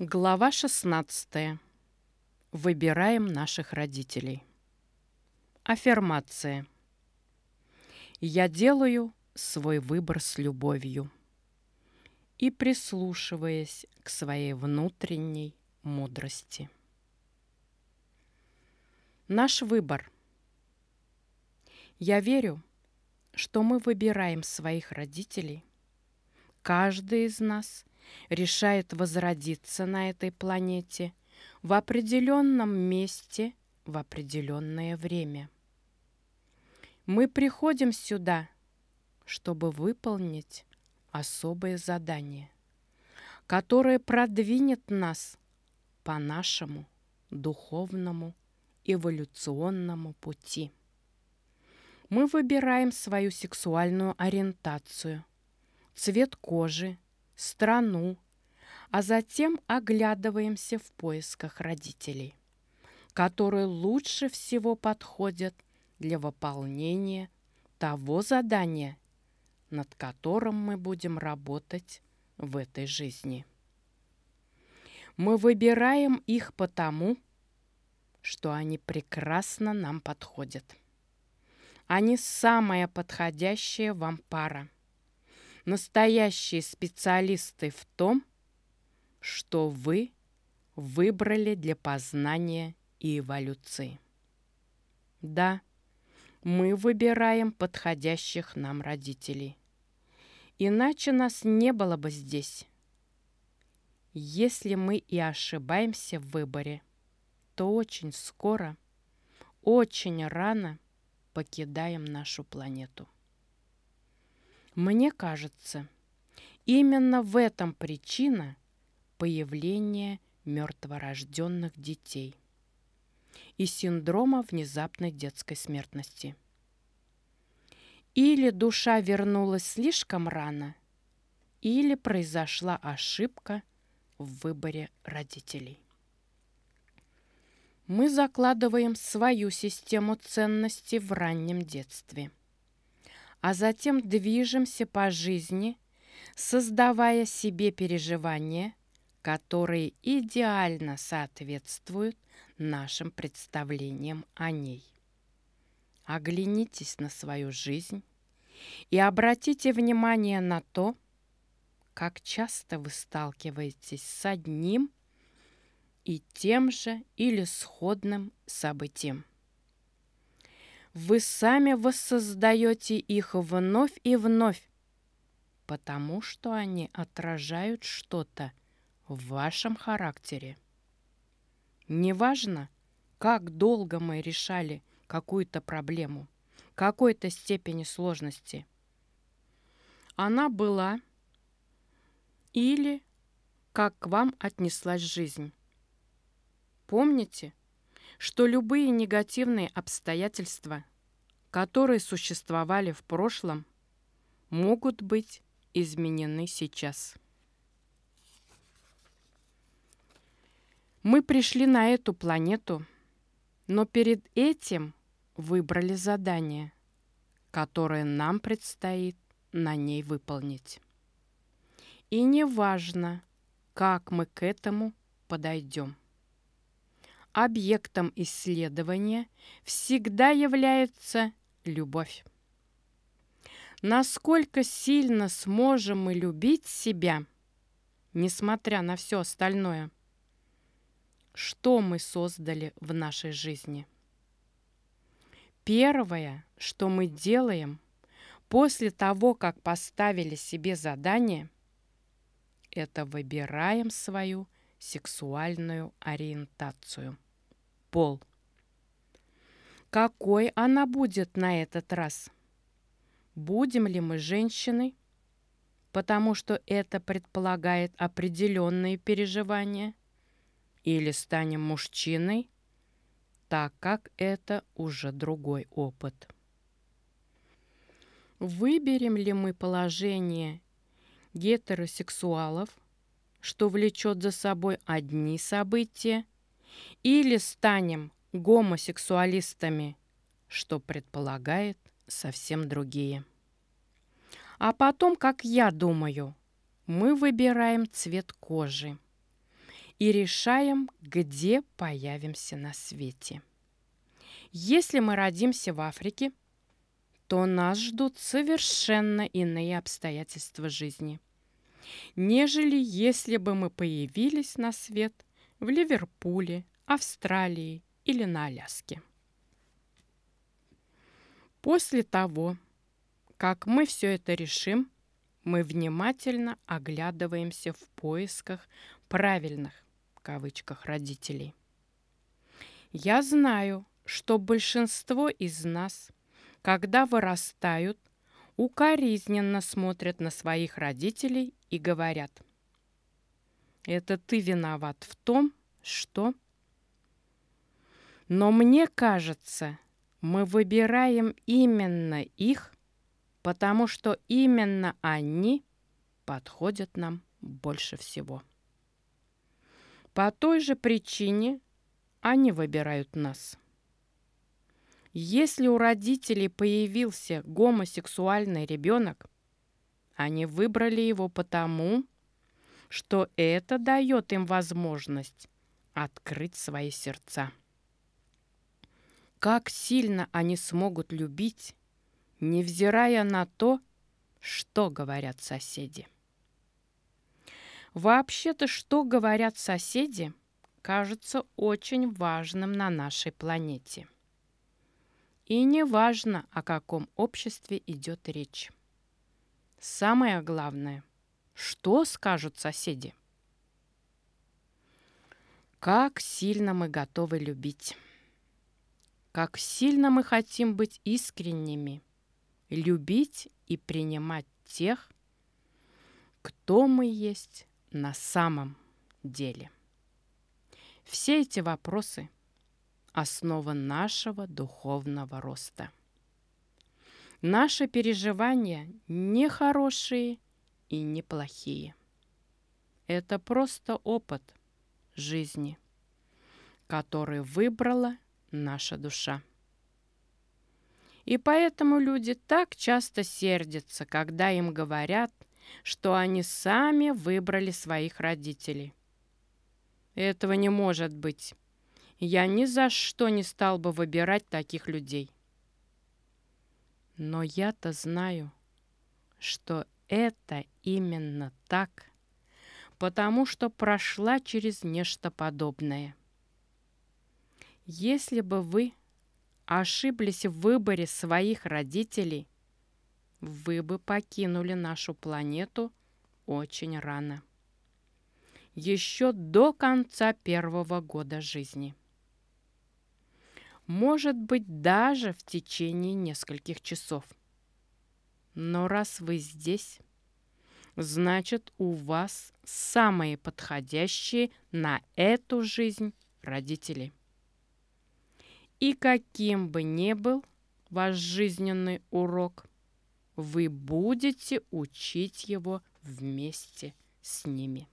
Глава 16. Выбираем наших родителей. Аффирмация. Я делаю свой выбор с любовью и прислушиваясь к своей внутренней мудрости. Наш выбор. Я верю, что мы выбираем своих родителей. Каждый из нас решает возродиться на этой планете в определенном месте в определенное время. Мы приходим сюда, чтобы выполнить особое задание, которое продвинет нас по нашему духовному эволюционному пути. Мы выбираем свою сексуальную ориентацию, цвет кожи, страну, а затем оглядываемся в поисках родителей, которые лучше всего подходят для выполнения того задания, над которым мы будем работать в этой жизни. Мы выбираем их потому, что они прекрасно нам подходят. Они самая подходящая вам пара – настоящие специалисты в том, что вы выбрали для познания и эволюции. Да, мы выбираем подходящих нам родителей. Иначе нас не было бы здесь. Если мы и ошибаемся в выборе, то очень скоро, очень рано покидаем нашу планету. Мне кажется, именно в этом причина появления мертворожденных детей и синдрома внезапной детской смертности. Или душа вернулась слишком рано, или произошла ошибка в выборе родителей. Мы закладываем свою систему ценностей в раннем детстве – а затем движемся по жизни, создавая себе переживания, которые идеально соответствуют нашим представлениям о ней. Оглянитесь на свою жизнь и обратите внимание на то, как часто вы сталкиваетесь с одним и тем же или сходным событием. Вы сами воссоздаете их вновь и вновь, потому что они отражают что-то в вашем характере. Неважно, как долго мы решали какую-то проблему, какой-то степени сложности. Она была или как к вам отнеслась жизнь. Помните, что любые негативные обстоятельства, которые существовали в прошлом, могут быть изменены сейчас. Мы пришли на эту планету, но перед этим выбрали задание, которое нам предстоит на ней выполнить. И не важно, как мы к этому подойдем объектом исследования всегда является любовь. Насколько сильно сможем мы любить себя, несмотря на все остальное? Что мы создали в нашей жизни? Первое, что мы делаем после того, как поставили себе задание, это выбираем свою сексуальную ориентацию пол. Какой она будет на этот раз? Будем ли мы женщиной? Потому что это предполагает определенные переживания. Или станем мужчиной, так как это уже другой опыт. Выберем ли мы положение гетеросексуалов, что влечет за собой одни события, или станем гомосексуалистами, что предполагает совсем другие. А потом, как я думаю, мы выбираем цвет кожи. и решаем, где появимся на свете. Если мы родимся в Африке, то нас ждут совершенно иные обстоятельства жизни, нежели если бы мы появились на свет в Ливерпуле, Австралии или на Аляске. После того, как мы все это решим, мы внимательно оглядываемся в поисках правильных, в кавычках, родителей. Я знаю, что большинство из нас, когда вырастают, укоризненно смотрят на своих родителей и говорят, «Это ты виноват в том, что...» Но мне кажется, мы выбираем именно их, потому что именно они подходят нам больше всего. По той же причине они выбирают нас. Если у родителей появился гомосексуальный ребенок, они выбрали его потому, что это дает им возможность открыть свои сердца. Как сильно они смогут любить, невзирая на то, что говорят соседи. Вообще-то, что говорят соседи, кажется очень важным на нашей планете. И не важно, о каком обществе идет речь. Самое главное, что скажут соседи? Как сильно мы готовы любить. Как сильно мы хотим быть искренними, любить и принимать тех, кто мы есть на самом деле. Все эти вопросы – основа нашего духовного роста. Наши переживания не хорошие и не плохие. Это просто опыт жизни, который выбрала наша душа. И поэтому люди так часто сердятся, когда им говорят, что они сами выбрали своих родителей. Этого не может быть. Я ни за что не стал бы выбирать таких людей. Но я-то знаю, что это именно так, потому что прошла через нечто подобное. Если бы вы ошиблись в выборе своих родителей, вы бы покинули нашу планету очень рано. Еще до конца первого года жизни. Может быть, даже в течение нескольких часов. Но раз вы здесь, значит, у вас самые подходящие на эту жизнь родители. И каким бы ни был ваш жизненный урок, вы будете учить его вместе с ними.